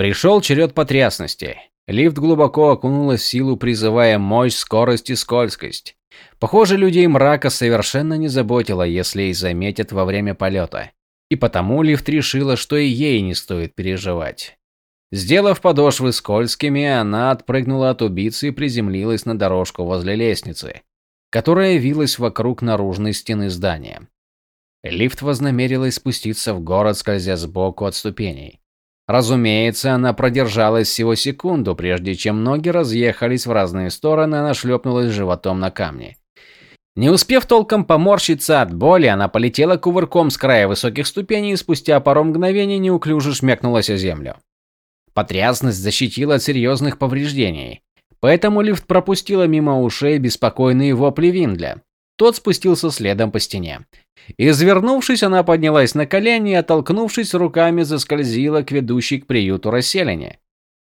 Пришел черед потрясности. Лифт глубоко окунулась в силу, призывая мощь, скорость и скользкость. Похоже, людей мрака совершенно не заботило, если их заметят во время полета. И потому лифт решила, что и ей не стоит переживать. Сделав подошвы скользкими, она отпрыгнула от убийцы и приземлилась на дорожку возле лестницы, которая вилась вокруг наружной стены здания. Лифт вознамерилась спуститься в город, скользя сбоку от ступеней. Разумеется, она продержалась всего секунду, прежде чем ноги разъехались в разные стороны, она шлепнулась животом на камни. Не успев толком поморщиться от боли, она полетела кувырком с края высоких ступеней и спустя пару мгновений неуклюже шмякнулась о землю. Потрясность защитила от серьезных повреждений, поэтому лифт пропустила мимо ушей беспокойные вопли Виндля. Тот спустился следом по стене. Извернувшись, она поднялась на колени и, оттолкнувшись руками, заскользила к ведущей к приюту расселения.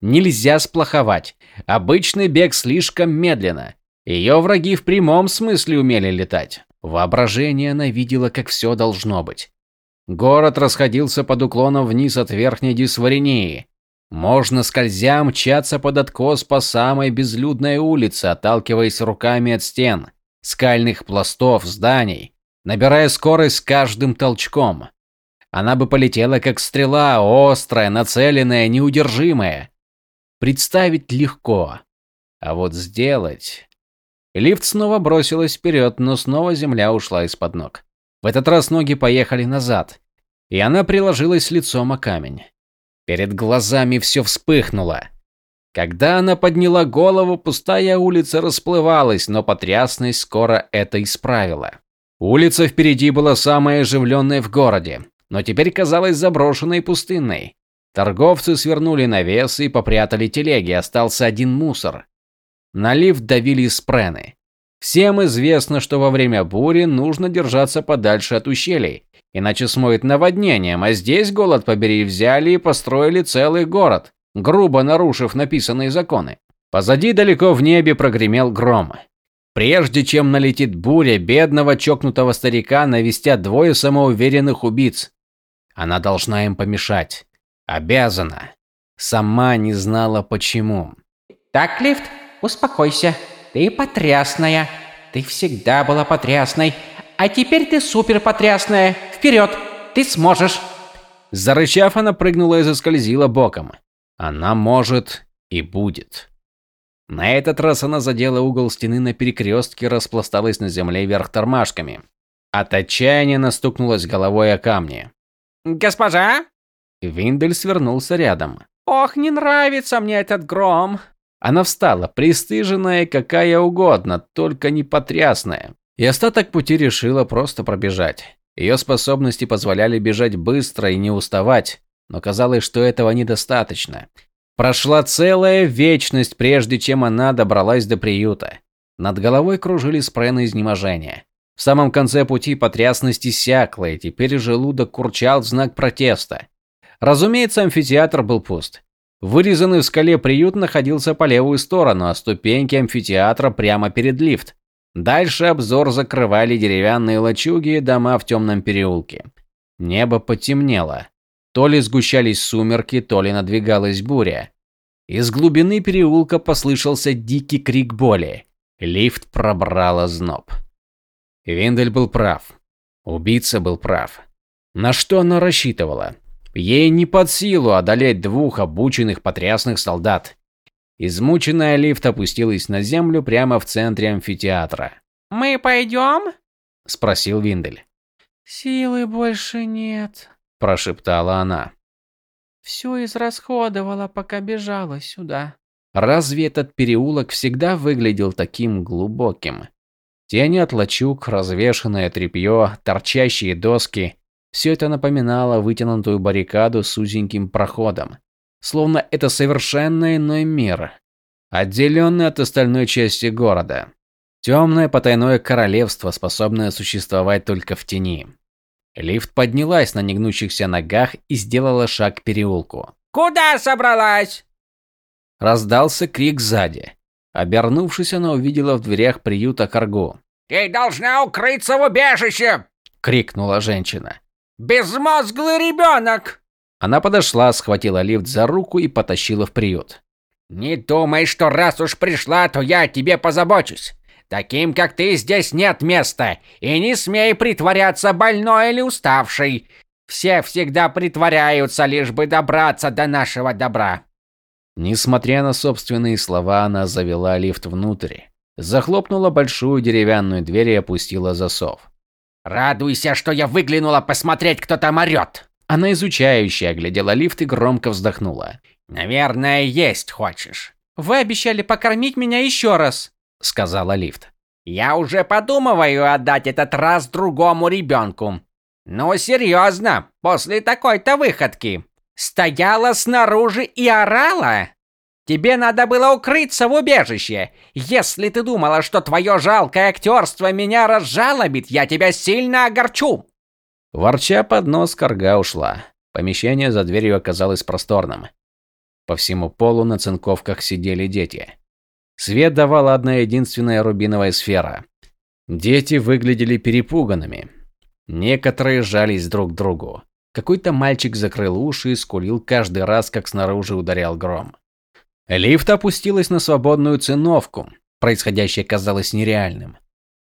Нельзя сплоховать. Обычный бег слишком медленно. Ее враги в прямом смысле умели летать. Воображение она видела, как все должно быть. Город расходился под уклоном вниз от верхней дисварении. Можно скользя мчаться под откос по самой безлюдной улице, отталкиваясь руками от стен, скальных пластов, зданий, набирая скорость с каждым толчком. Она бы полетела как стрела, острая, нацеленная, неудержимая. Представить легко. А вот сделать... Лифт снова бросилась вперед, но снова земля ушла из-под ног. В этот раз ноги поехали назад, и она приложилась лицом о камень. Перед глазами все вспыхнуло. Когда она подняла голову, пустая улица расплывалась, но потрясность скоро это исправила. Улица впереди была самая оживленная в городе, но теперь казалась заброшенной и пустынной. Торговцы свернули навес и попрятали телеги, остался один мусор. На лифт давили спрены. Всем известно, что во время бури нужно держаться подальше от ущелий, иначе смоет наводнением, а здесь, голод побери, взяли и построили целый город, грубо нарушив написанные законы. Позади далеко в небе прогремел гром. Прежде чем налетит буря, бедного чокнутого старика навестят двое самоуверенных убийц. Она должна им помешать. Обязана. Сама не знала почему. «Так, лифт, успокойся. Ты потрясная. Ты всегда была потрясной. А теперь ты супер потрясная. Вперед! Ты сможешь!» Зарычав, она прыгнула и заскользила боком. Она может и будет. На этот раз она задела угол стены на перекрестке, распласталась на земле вверх тормашками. От отчаяния настукнулась головой о камни. «Госпожа?» Виндель свернулся рядом. «Ох, не нравится мне этот гром!» Она встала, пристыженная какая угодно, только не потрясная. И остаток пути решила просто пробежать. Ее способности позволяли бежать быстро и не уставать, но казалось, что этого недостаточно. Прошла целая вечность, прежде чем она добралась до приюта. Над головой кружили спрены изнеможения. В самом конце пути потрясность иссякла, и теперь желудок курчал в знак протеста. Разумеется, амфитеатр был пуст. Вырезанный в скале приют находился по левую сторону, а ступеньки амфитеатра прямо перед лифт. Дальше обзор закрывали деревянные лачуги и дома в темном переулке. Небо потемнело. То ли сгущались сумерки, то ли надвигалась буря. Из глубины переулка послышался дикий крик боли. Лифт пробрал озноб. Виндель был прав. Убийца был прав. На что она рассчитывала? Ей не под силу одолеть двух обученных потрясных солдат. Измученная лифт опустилась на землю прямо в центре амфитеатра. «Мы пойдем?» – спросил Виндель. «Силы больше нет», прошептала она. Все израсходовала, пока бежала сюда. Разве этот переулок всегда выглядел таким глубоким? Тени от лачуг, развешанное тряпье, торчащие доски – все это напоминало вытянутую баррикаду с узеньким проходом. Словно это совершенно иной мир, отделенный от остальной части города. Темное потайное королевство, способное существовать только в тени. Лифт поднялась на негнущихся ногах и сделала шаг к переулку. «Куда собралась?» Раздался крик сзади. Обернувшись, она увидела в дверях приюта Каргу. «Ты должна укрыться в убежище!» – крикнула женщина. «Безмозглый ребенок!» Она подошла, схватила лифт за руку и потащила в приют. «Не думай, что раз уж пришла, то я о тебе позабочусь. Таким, как ты, здесь нет места, и не смей притворяться больной или уставшей. Все всегда притворяются, лишь бы добраться до нашего добра». Несмотря на собственные слова, она завела лифт внутрь, захлопнула большую деревянную дверь и опустила засов. «Радуйся, что я выглянула посмотреть, кто там орёт!» Она изучающе оглядела лифт и громко вздохнула. «Наверное, есть хочешь». «Вы обещали покормить меня еще раз», — сказала лифт. «Я уже подумываю отдать этот раз другому ребенку. Ну, серьезно, после такой-то выходки. Стояла снаружи и орала? Тебе надо было укрыться в убежище. Если ты думала, что твое жалкое актерство меня разжалобит, я тебя сильно огорчу. Ворча под нос, карга ушла. Помещение за дверью оказалось просторным. По всему полу на цинковках сидели дети. Свет давала одна единственная рубиновая сфера. Дети выглядели перепуганными. Некоторые жались друг к другу. Какой-то мальчик закрыл уши и скулил каждый раз, как снаружи ударял гром. Лифт опустилась на свободную циновку. Происходящее казалось нереальным.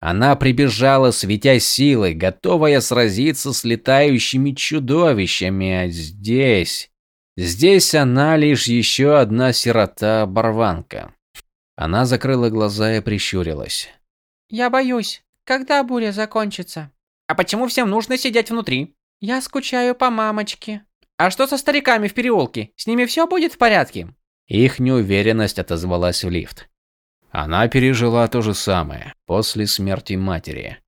Она прибежала, светясь силой, готовая сразиться с летающими чудовищами, а здесь... Здесь она лишь еще одна сирота-оборванка. Она закрыла глаза и прищурилась. «Я боюсь. Когда буря закончится?» «А почему всем нужно сидеть внутри?» «Я скучаю по мамочке». «А что со стариками в переулке? С ними все будет в порядке?» Их неуверенность отозвалась в лифт. Она пережила то же самое после смерти матери.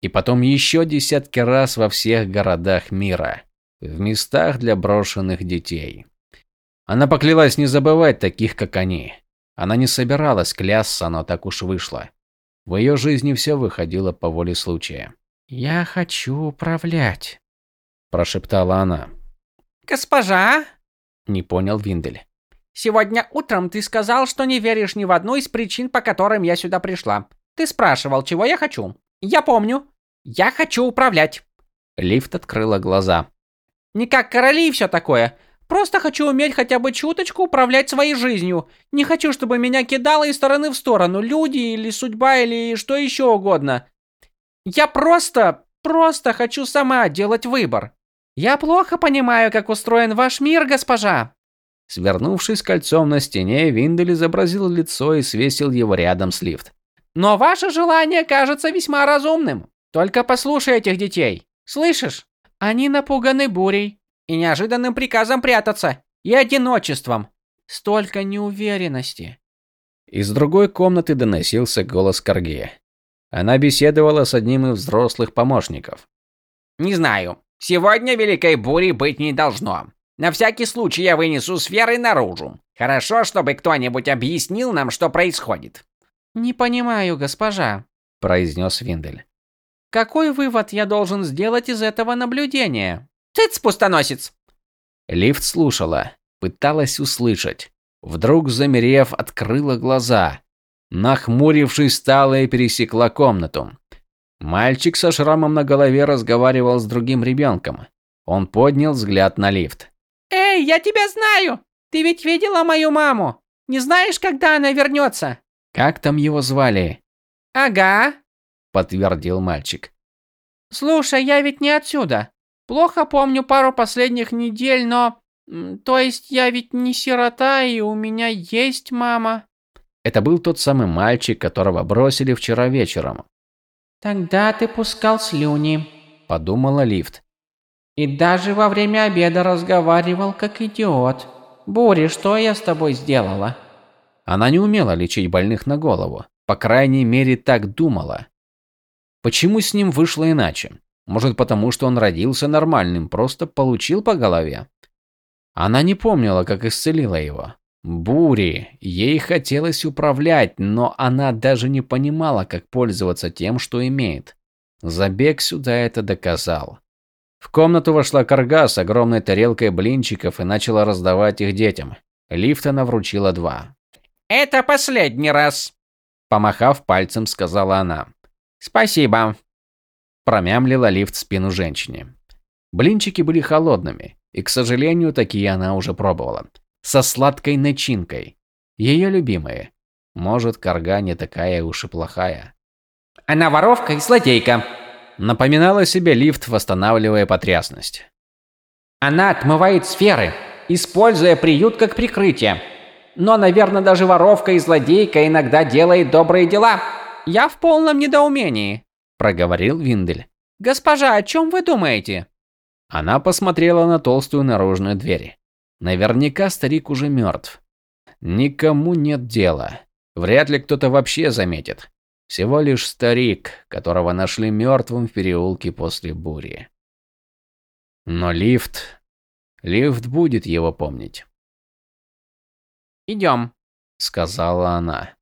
И потом еще десятки раз во всех городах мира, в местах для брошенных детей. Она поклялась не забывать таких, как они. Она не собиралась клясться, но так уж вышло. В ее жизни все выходило по воле случая. «Я хочу управлять», – прошептала она. «Госпожа?» – не понял Виндель. Сегодня утром ты сказал, что не веришь ни в одну из причин, по которым я сюда пришла. Ты спрашивал, чего я хочу. Я помню. Я хочу управлять. Лифт открыла глаза. Не как короли и все такое. Просто хочу уметь хотя бы чуточку управлять своей жизнью. Не хочу, чтобы меня кидало из стороны в сторону люди или судьба или что еще угодно. Я просто, просто хочу сама делать выбор. Я плохо понимаю, как устроен ваш мир, госпожа. Свернувшись кольцом на стене, Виндель изобразил лицо и свесил его рядом с лифт. «Но ваше желание кажется весьма разумным. Только послушай этих детей. Слышишь? Они напуганы бурей и неожиданным приказом прятаться, и одиночеством. Столько неуверенности». Из другой комнаты доносился голос Карги. Она беседовала с одним из взрослых помощников. «Не знаю. Сегодня великой бури быть не должно. На всякий случай я вынесу сферы наружу. Хорошо, чтобы кто-нибудь объяснил нам, что происходит. Не понимаю, госпожа, произнес Виндель. Какой вывод я должен сделать из этого наблюдения? Цыц, пустоносец. Лифт слушала, пыталась услышать. Вдруг, замерев, открыла глаза. Нахмурившись, встала и пересекла комнату. Мальчик со шрамом на голове разговаривал с другим ребенком. Он поднял взгляд на лифт. «Эй, я тебя знаю! Ты ведь видела мою маму? Не знаешь, когда она вернется?» «Как там его звали?» «Ага», — подтвердил мальчик. «Слушай, я ведь не отсюда. Плохо помню пару последних недель, но... То есть я ведь не сирота, и у меня есть мама». Это был тот самый мальчик, которого бросили вчера вечером. «Тогда ты пускал слюни», — подумала Лифт. И даже во время обеда разговаривал как идиот. Бури, что я с тобой сделала? Она не умела лечить больных на голову. По крайней мере, так думала. Почему с ним вышло иначе? Может, потому что он родился нормальным, просто получил по голове? Она не помнила, как исцелила его. Бури, ей хотелось управлять, но она даже не понимала, как пользоваться тем, что имеет. Забег сюда это доказал. В комнату вошла карга с огромной тарелкой блинчиков и начала раздавать их детям. Лифт она вручила два. «Это последний раз», – помахав пальцем, сказала она. «Спасибо», – промямлила лифт спину женщине. Блинчики были холодными. И, к сожалению, такие она уже пробовала. Со сладкой начинкой. Ее любимые. Может, карга не такая уж и плохая. Она воровка и злодейка. Напоминала себе лифт, восстанавливая потрясность. Она отмывает сферы, используя приют как прикрытие. Но, наверное, даже воровка и злодейка иногда делает добрые дела. Я в полном недоумении, проговорил Виндель. Госпожа, о чем вы думаете? Она посмотрела на толстую наружную дверь. Наверняка старик уже мертв. Никому нет дела. Вряд ли кто-то вообще заметит. Всего лишь старик, которого нашли мертвым в переулке после бури. Но лифт... Лифт будет его помнить. «Идем», — сказала она.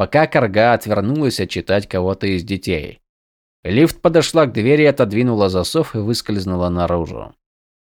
Пока Карга отвернулась отчитать кого-то из детей. Лифт подошла к двери, отодвинула засов и выскользнула наружу.